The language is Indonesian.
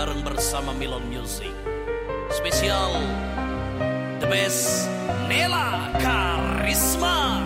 bareng bersama Milon Music. Spesial The Best Nela Karisma.